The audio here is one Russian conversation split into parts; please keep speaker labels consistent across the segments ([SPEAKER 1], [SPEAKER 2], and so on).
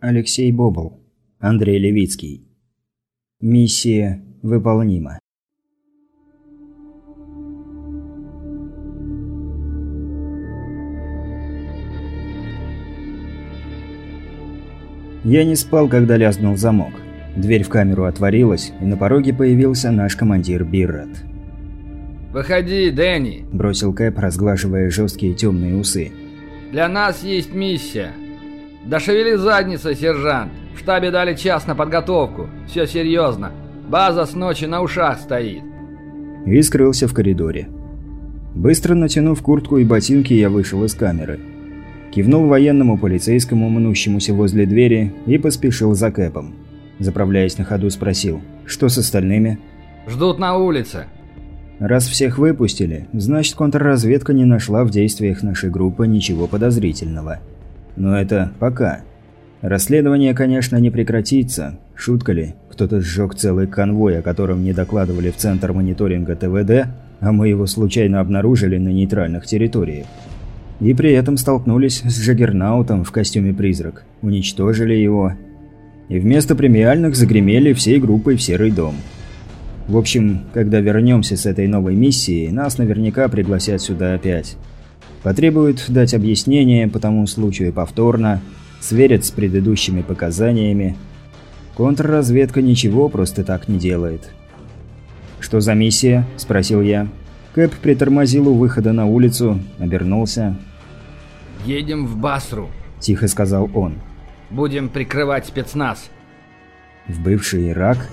[SPEAKER 1] Алексей Бобл. Андрей Левицкий. Миссия выполнима. Я не спал, когда лязнул замок. Дверь в камеру отворилась, и на пороге появился наш командир Биррат.
[SPEAKER 2] «Выходи, Дэнни!»
[SPEAKER 1] – бросил Кэп, разглаживая жесткие темные усы.
[SPEAKER 2] «Для нас есть миссия. Да шевели задница, сержант! В штабе дали час на подготовку. Все серьезно. База с ночи на ушах стоит».
[SPEAKER 1] И скрылся в коридоре. Быстро натянув куртку и ботинки, я вышел из камеры. Кивнул военному полицейскому, мнущемуся возле двери, и поспешил за Кэпом. Заправляясь на ходу, спросил, что с остальными?
[SPEAKER 2] «Ждут на улице»,
[SPEAKER 1] Раз всех выпустили, значит контрразведка не нашла в действиях нашей группы ничего подозрительного. Но это пока. Расследование, конечно, не прекратится. Шутка ли? Кто-то сжег целый конвой, о котором не докладывали в Центр мониторинга ТВД, а мы его случайно обнаружили на нейтральных территориях. И при этом столкнулись с Джаггернаутом в костюме призрак, уничтожили его. И вместо премиальных загремели всей группой в Серый дом. В общем, когда вернемся с этой новой миссией, нас наверняка пригласят сюда опять. Потребуют дать объяснение по тому случаю повторно, сверят с предыдущими показаниями. Контрразведка ничего просто так не делает. «Что за миссия?» – спросил я. Кэп притормозил у выхода на улицу, обернулся.
[SPEAKER 2] «Едем в Басру», –
[SPEAKER 1] тихо сказал он.
[SPEAKER 2] «Будем прикрывать спецназ».
[SPEAKER 1] «В бывший Ирак?»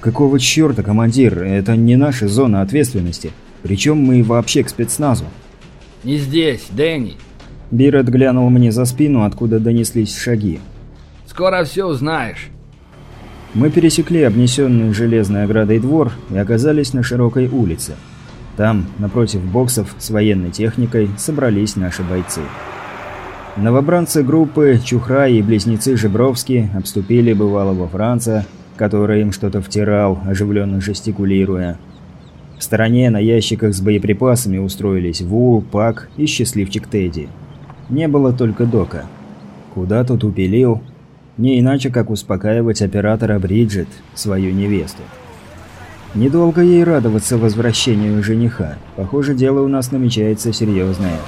[SPEAKER 1] «Какого черта, командир? Это не наша зона ответственности. Причем мы вообще к спецназу».
[SPEAKER 2] «Не здесь, Дэнни».
[SPEAKER 1] Бирет глянул мне за спину, откуда донеслись шаги.
[SPEAKER 2] «Скоро все узнаешь».
[SPEAKER 1] Мы пересекли обнесенный железной оградой двор и оказались на широкой улице. Там, напротив боксов с военной техникой, собрались наши бойцы. Новобранцы группы Чухра и близнецы Жебровски обступили бывалого Франца, который им что-то втирал, оживленно жестикулируя. В стороне на ящиках с боеприпасами устроились Ву, Пак и счастливчик Тедди. Не было только Дока. Куда тут упилил? Не иначе, как успокаивать оператора Бриджит, свою невесту. Недолго ей радоваться возвращению жениха. Похоже, дело у нас намечается серьезное.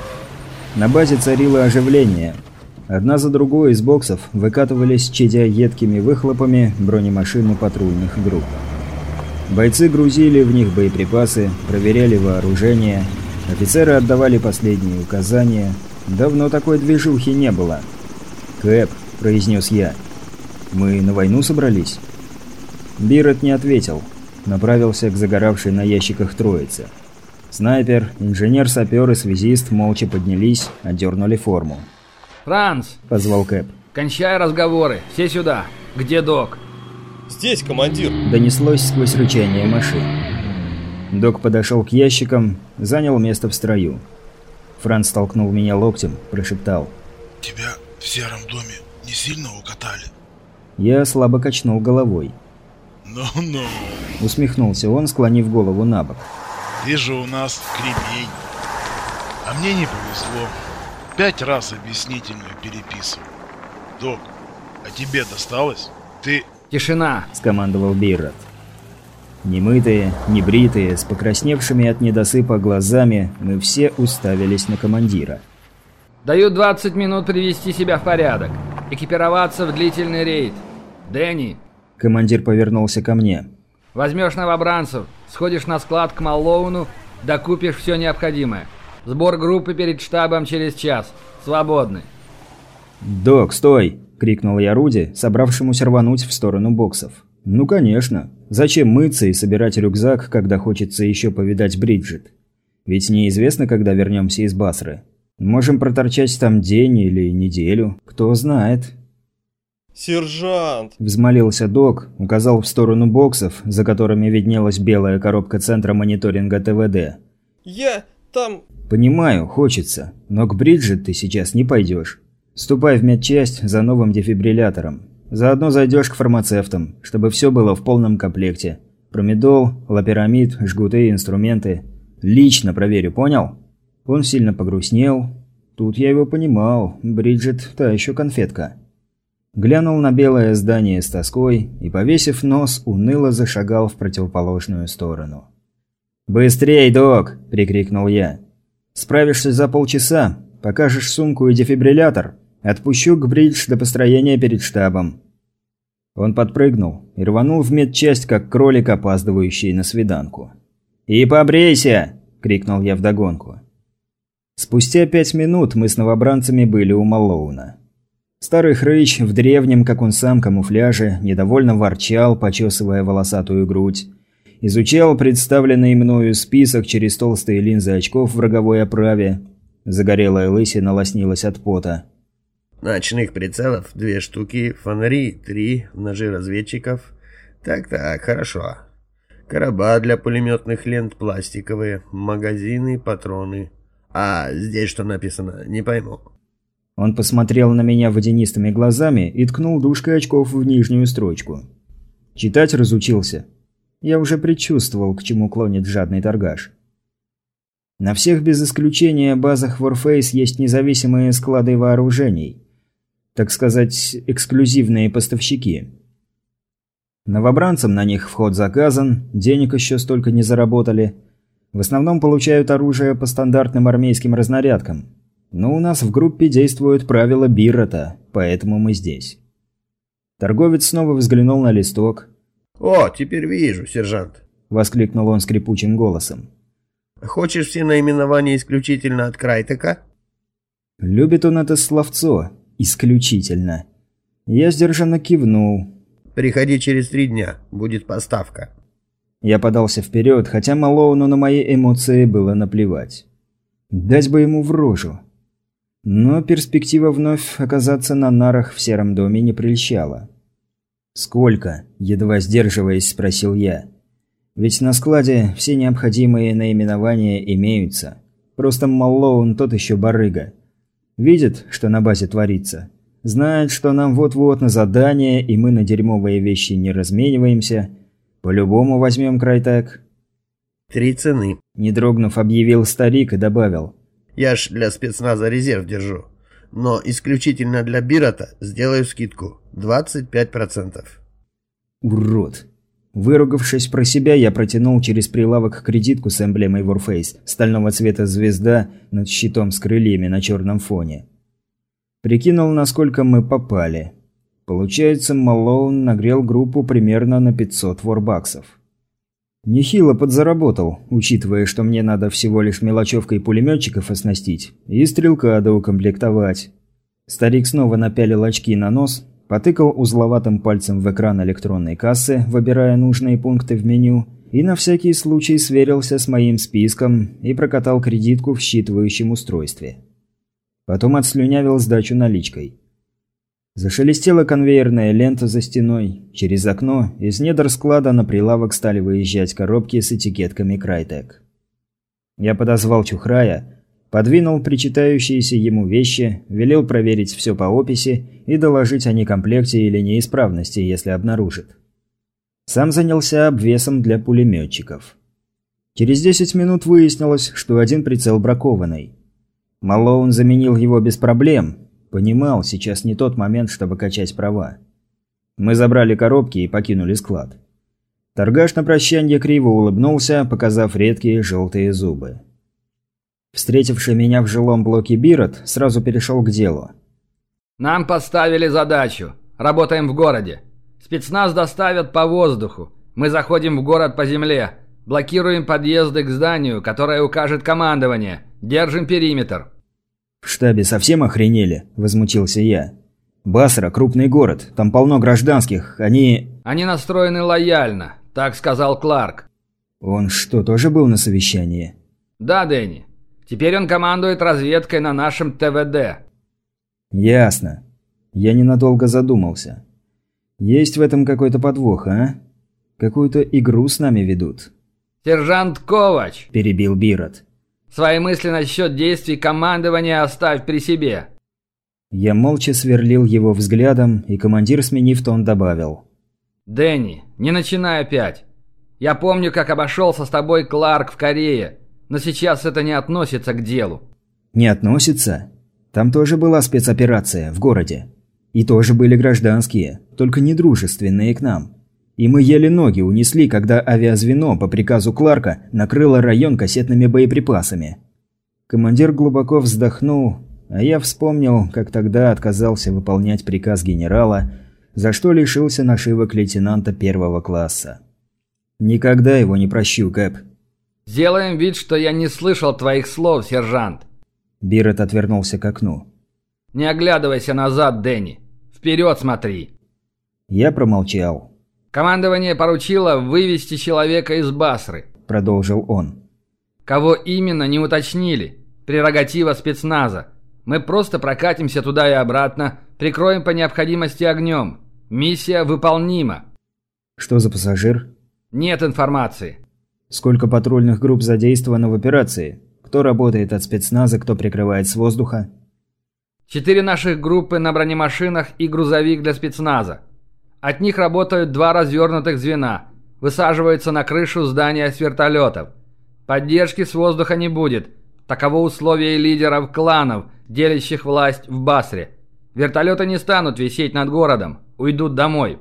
[SPEAKER 1] На базе царило оживление – Одна за другой из боксов выкатывались, чадя едкими выхлопами, бронемашины патрульных групп. Бойцы грузили в них боеприпасы, проверяли вооружение, офицеры отдавали последние указания. Давно такой движухи не было. «Кэп», – произнес я, – «мы на войну собрались?» Бирот не ответил. Направился к загоравшей на ящиках троице. Снайпер, инженер-сапер и связист молча поднялись, отдернули форму.
[SPEAKER 2] «Франц!» – позвал Кэп. «Кончай разговоры. Все сюда. Где док?»
[SPEAKER 3] «Здесь, командир!»
[SPEAKER 1] – донеслось сквозь рычание машин. Док подошел к ящикам, занял место в строю. Франц толкнул меня локтем, прошептал.
[SPEAKER 4] «Тебя в сером доме не сильно укатали?»
[SPEAKER 1] Я слабо качнул головой.
[SPEAKER 4] «Ну-ну!»
[SPEAKER 1] – усмехнулся он, склонив голову на бок.
[SPEAKER 4] «Ты же у нас кремень. А мне не повезло пять раз объяснительную переписывал. Док, а тебе досталось? Ты...
[SPEAKER 2] Тишина,
[SPEAKER 1] скомандовал Биррот. Немытые, небритые, с покрасневшими от недосыпа глазами, мы все уставились на командира.
[SPEAKER 2] «Даю 20 минут привести себя в порядок. Экипироваться в длительный рейд. Дэнни!»
[SPEAKER 1] Командир повернулся ко мне.
[SPEAKER 2] «Возьмешь новобранцев, сходишь на склад к Маллоуну, докупишь все необходимое. Сбор группы перед штабом через час. Свободны.
[SPEAKER 1] «Док, стой!» – крикнул я Руди, собравшемуся рвануть в сторону боксов. «Ну, конечно. Зачем мыться и собирать рюкзак, когда хочется еще повидать Бриджит? Ведь неизвестно, когда вернемся из Басры. Можем проторчать там день или неделю, кто знает».
[SPEAKER 3] «Сержант!»
[SPEAKER 1] – взмолился док, указал в сторону боксов, за которыми виднелась белая коробка центра мониторинга ТВД.
[SPEAKER 3] «Я там
[SPEAKER 1] «Понимаю, хочется, но к Бриджит ты сейчас не пойдешь. Ступай в медчасть за новым дефибриллятором. Заодно зайдешь к фармацевтам, чтобы все было в полном комплекте. Промедол, лапирамид, жгуты, инструменты. Лично проверю, понял?» Он сильно погрустнел. Тут я его понимал. Бриджит – та еще конфетка. Глянул на белое здание с тоской и, повесив нос, уныло зашагал в противоположную сторону. «Быстрей, док!» – прикрикнул я. «Справишься за полчаса, покажешь сумку и дефибриллятор, отпущу бридж до построения перед штабом». Он подпрыгнул и рванул в медчасть, как кролик, опаздывающий на свиданку. «И побрейся!» – крикнул я вдогонку. Спустя пять минут мы с новобранцами были у Малоуна. Старый хрыч в древнем, как он сам, камуфляже, недовольно ворчал, почесывая волосатую грудь. Изучал представленный мною список через толстые линзы очков в роговой оправе. Загорелая лысина лоснилась от пота.
[SPEAKER 5] Ночных прицелов две штуки, фонари три, ножи разведчиков. Так-так, хорошо. Короба для пулеметных лент пластиковые, магазины, патроны. А здесь что написано, не пойму.
[SPEAKER 1] Он посмотрел на меня водянистыми глазами и ткнул дужкой очков в нижнюю строчку. Читать разучился. Я уже предчувствовал, к чему клонит жадный торгаш. На всех без исключения базах Warface есть независимые склады вооружений. Так сказать, эксклюзивные поставщики. Новобранцам на них вход заказан, денег еще столько не заработали. В основном получают оружие по стандартным армейским разнарядкам. Но у нас в группе действуют правила Биррота, поэтому мы здесь. Торговец снова взглянул на листок.
[SPEAKER 5] «О, теперь вижу, сержант!» – воскликнул он скрипучим голосом. «Хочешь все наименования исключительно от Крайтека?»
[SPEAKER 1] Любит он это словцо. Исключительно. Я сдержанно кивнул.
[SPEAKER 5] «Приходи через три дня. Будет поставка».
[SPEAKER 1] Я подался вперед, хотя Малоуну на мои эмоции было наплевать. Дать бы ему в рожу. Но перспектива вновь оказаться на нарах в сером доме не прельщала. «Сколько?» – едва сдерживаясь, спросил я. «Ведь на складе все необходимые наименования имеются. Просто Маллоун тот еще барыга. Видит, что на базе творится. Знает, что нам вот-вот на задание, и мы на дерьмовые вещи не размениваемся. По-любому возьмем Крайтек».
[SPEAKER 5] «Три цены», –
[SPEAKER 1] не дрогнув, объявил старик и добавил.
[SPEAKER 5] Я ж для спецназа резерв держу. Но исключительно для Бирота сделаю скидку. 25%.
[SPEAKER 1] Урод. Выругавшись про себя, я протянул через прилавок кредитку с эмблемой Warface, стального цвета звезда над щитом с крыльями на черном фоне. Прикинул, насколько мы попали. Получается, Малоун нагрел группу примерно на 500 ворбаксов. Нехило подзаработал, учитывая, что мне надо всего лишь мелочевкой пулеметчиков оснастить и стрелка доукомплектовать. Старик снова напялил очки на нос, потыкал узловатым пальцем в экран электронной кассы, выбирая нужные пункты в меню, и на всякий случай сверился с моим списком и прокатал кредитку в считывающем устройстве. Потом отслюнявил сдачу наличкой. Зашелестела конвейерная лента за стеной. Через окно из недр склада на прилавок стали выезжать коробки с этикетками «Крайтек». Я подозвал Чухрая, подвинул причитающиеся ему вещи, велел проверить все по описи и доложить о некомплекте или неисправности, если обнаружит. Сам занялся обвесом для пулеметчиков. Через 10 минут выяснилось, что один прицел бракованный. Малоун заменил его без проблем, Понимал, сейчас не тот момент, чтобы качать права. Мы забрали коробки и покинули склад. Торгаш на прощанье криво улыбнулся, показав редкие желтые зубы. Встретивший меня в жилом блоке Бирот сразу перешел к делу.
[SPEAKER 2] «Нам поставили задачу. Работаем в городе. Спецназ доставят по воздуху. Мы заходим в город по земле. Блокируем подъезды к зданию, которое укажет командование. Держим периметр.
[SPEAKER 1] «В штабе совсем охренели?» – возмутился я. «Басра – крупный город, там полно гражданских, они...»
[SPEAKER 2] «Они настроены лояльно», – так сказал Кларк.
[SPEAKER 1] «Он что, тоже был на совещании?»
[SPEAKER 2] «Да, Дэнни. Теперь он командует разведкой на нашем ТВД».
[SPEAKER 1] «Ясно. Я ненадолго задумался. Есть в этом какой-то подвох, а? Какую-то игру с нами ведут».
[SPEAKER 2] «Сержант Ковач», –
[SPEAKER 1] перебил Бирот.
[SPEAKER 2] Свои мысли насчет действий командования оставь при себе».
[SPEAKER 1] Я молча сверлил его взглядом, и командир, сменив тон, добавил.
[SPEAKER 2] «Дэнни, не начинай опять. Я помню, как обошелся с тобой Кларк в Корее, но сейчас это не относится к делу».
[SPEAKER 1] «Не относится? Там тоже была спецоперация, в городе. И тоже были гражданские, только недружественные к нам. И мы еле ноги унесли, когда авиазвено по приказу Кларка накрыло район кассетными боеприпасами. Командир глубоко вздохнул, а я вспомнил, как тогда отказался выполнять приказ генерала, за что лишился нашивок лейтенанта первого класса. Никогда его не прощу, Кэп.
[SPEAKER 2] «Сделаем вид, что я не слышал твоих слов, сержант».
[SPEAKER 1] Бирет отвернулся к окну.
[SPEAKER 2] «Не оглядывайся назад, Дэнни. Вперед смотри».
[SPEAKER 1] Я промолчал.
[SPEAKER 2] «Командование поручило вывести человека из Басры», –
[SPEAKER 1] продолжил он.
[SPEAKER 2] «Кого именно, не уточнили. Прерогатива спецназа. Мы просто прокатимся туда и обратно, прикроем по необходимости огнем. Миссия выполнима».
[SPEAKER 1] «Что за пассажир?»
[SPEAKER 2] «Нет информации».
[SPEAKER 1] «Сколько патрульных групп задействовано в операции? Кто работает от спецназа, кто прикрывает с воздуха?»
[SPEAKER 2] Четыре наших группы на бронемашинах и грузовик для спецназа. От них работают два развернутых звена. Высаживаются на крышу здания с вертолетов. Поддержки с воздуха не будет. Таково условие лидеров кланов, делящих власть в Басре. Вертолеты не станут висеть над городом. Уйдут домой.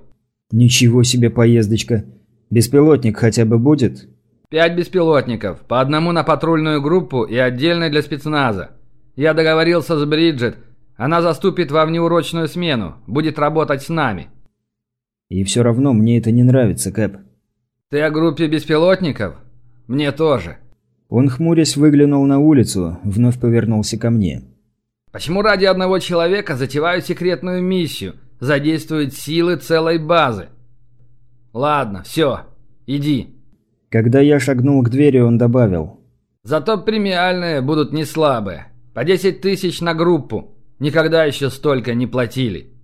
[SPEAKER 1] Ничего себе поездочка. Беспилотник хотя бы будет?
[SPEAKER 2] Пять беспилотников. По одному на патрульную группу и отдельно для спецназа. Я договорился с Бриджит, она заступит во внеурочную смену, будет работать с нами».
[SPEAKER 1] «И все равно мне это не нравится, Кэп».
[SPEAKER 2] «Ты о группе беспилотников? Мне тоже».
[SPEAKER 1] Он, хмурясь, выглянул на улицу, вновь повернулся ко мне.
[SPEAKER 2] «Почему ради одного человека затевают секретную миссию, задействуют силы целой базы?» «Ладно, все, иди».
[SPEAKER 1] Когда я шагнул к двери, он добавил.
[SPEAKER 2] «Зато премиальные будут не слабые. По 10 тысяч на группу. Никогда еще столько не платили.